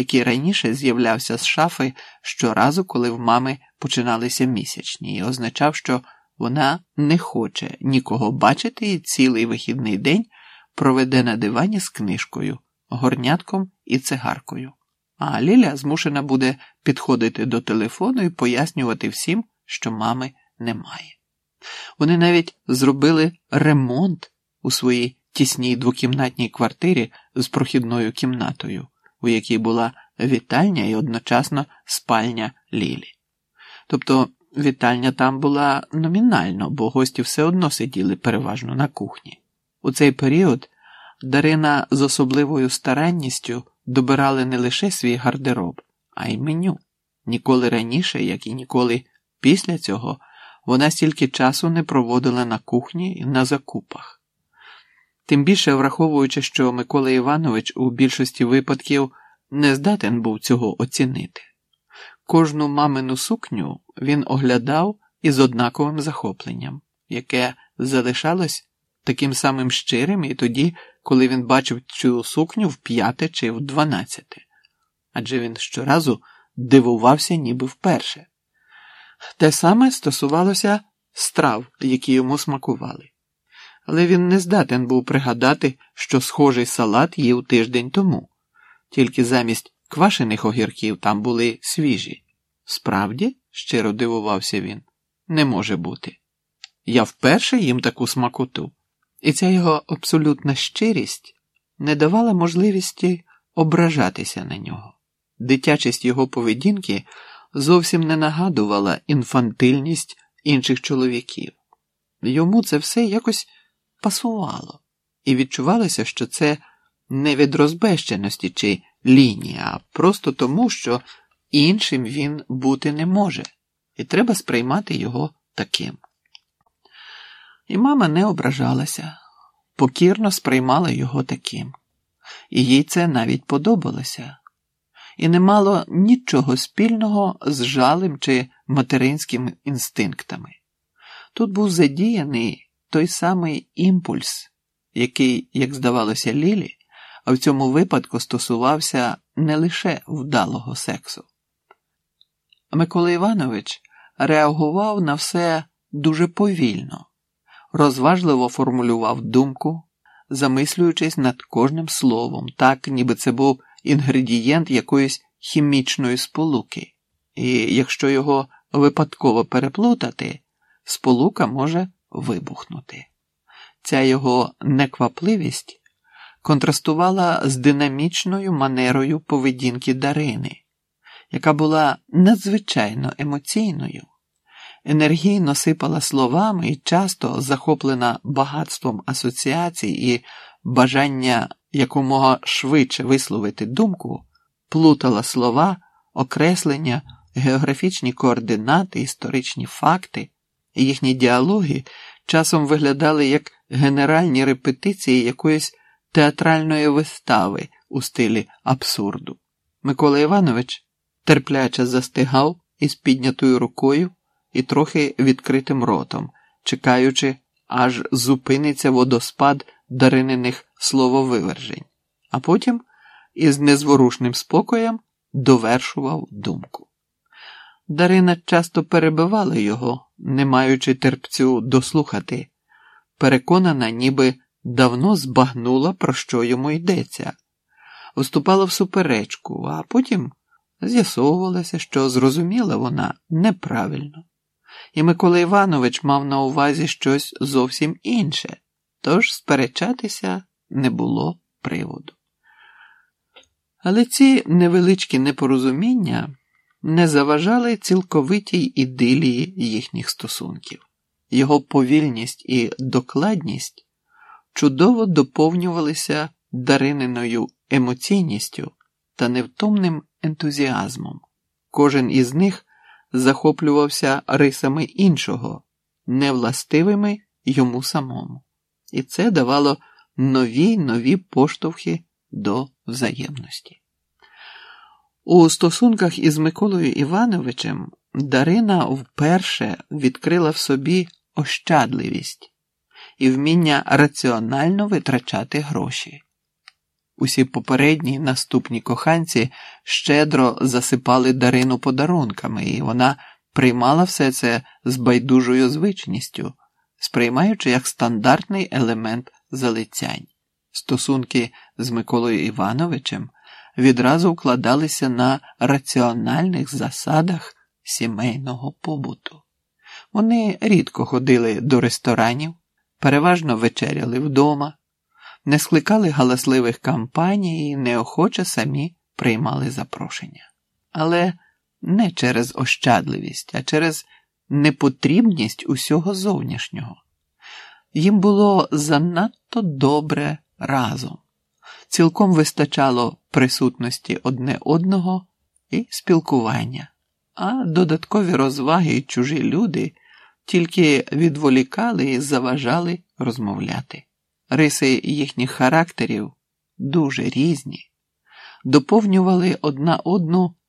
який раніше з'являвся з шафи щоразу, коли в мами починалися місячні, і означав, що вона не хоче нікого бачити і цілий вихідний день проведе на дивані з книжкою, горнятком і цигаркою. А Ліля змушена буде підходити до телефону і пояснювати всім, що мами немає. Вони навіть зробили ремонт у своїй тісній двокімнатній квартирі з прохідною кімнатою, у якій була вітальня і одночасно спальня Лілі. Тобто вітальня там була номінально, бо гості все одно сиділи переважно на кухні. У цей період Дарина з особливою старанністю добирали не лише свій гардероб, а й меню. Ніколи раніше, як і ніколи після цього, вона стільки часу не проводила на кухні і на закупах. Тим більше враховуючи, що Микола Іванович у більшості випадків не здатен був цього оцінити. Кожну мамину сукню він оглядав із однаковим захопленням, яке залишалось таким самим щирим і тоді, коли він бачив цю сукню в п'яте чи в дванадцяте, адже він щоразу дивувався ніби вперше. Те саме стосувалося страв, які йому смакували. Але він не здатен був пригадати, що схожий салат їв тиждень тому, тільки замість квашених огірків там були свіжі. Справді, щиро дивувався він, не може бути. Я вперше їм таку смакоту, і ця його абсолютна щирість не давала можливості ображатися на нього. Дитячість його поведінки зовсім не нагадувала інфантильність інших чоловіків. Йому це все якось пасувало, і відчувалося, що це не від розбещеності чи лінії, а просто тому, що іншим він бути не може, і треба сприймати його таким. І мама не ображалася, покірно сприймала його таким, і їй це навіть подобалося, і не мало нічого спільного з жалем чи материнськими інстинктами. Тут був задіяний той самий імпульс, який, як здавалося, Лілі, а в цьому випадку стосувався не лише вдалого сексу. Микола Іванович реагував на все дуже повільно, розважливо формулював думку, замислюючись над кожним словом, так ніби це був інгредієнт якоїсь хімічної сполуки, і якщо його випадково переплутати, сполука може вибухнути. Ця його неквапливість контрастувала з динамічною манерою поведінки Дарини, яка була надзвичайно емоційною, енергійно сипала словами і часто захоплена багатством асоціацій і бажання якомога швидше висловити думку, плутала слова, окреслення, географічні координати, історичні факти, їхні діалоги часом виглядали як генеральні репетиції якоїсь театральної вистави у стилі абсурду. Микола Іванович терпляче застигав із піднятою рукою і трохи відкритим ротом, чекаючи, аж зупиниться водоспад даринених слововивержень, а потім із незворушним спокоєм довершував думку. Дарина часто перебивала його, не маючи терпцю дослухати, переконана, ніби давно збагнула, про що йому йдеться, вступала в суперечку, а потім з'ясовувалося, що зрозуміла вона неправильно. І Микола Іванович мав на увазі щось зовсім інше, тож сперечатися не було приводу. Але ці невеличкі непорозуміння не заважали цілковитій ідилії їхніх стосунків. Його повільність і докладність чудово доповнювалися дарининою емоційністю та невтомним ентузіазмом. Кожен із них захоплювався рисами іншого, невластивими йому самому, і це давало нові нові поштовхи до взаємності. У стосунках із Миколою Івановичем Дарина вперше відкрила в собі ощадливість і вміння раціонально витрачати гроші. Усі попередні наступні коханці щедро засипали Дарину подарунками, і вона приймала все це з байдужою звичністю, сприймаючи як стандартний елемент залицянь. Стосунки з Миколою Івановичем відразу вкладалися на раціональних засадах сімейного побуту. Вони рідко ходили до ресторанів, переважно вечеряли вдома, не скликали галасливих кампаній і неохоче самі приймали запрошення. Але не через ощадливість, а через непотрібність усього зовнішнього. Їм було занадто добре разом, цілком вистачало присутності одне одного і спілкування, а додаткові розваги і чужі люди тільки відволікали і заважали розмовляти. Риси їхніх характерів дуже різні, доповнювали одна одну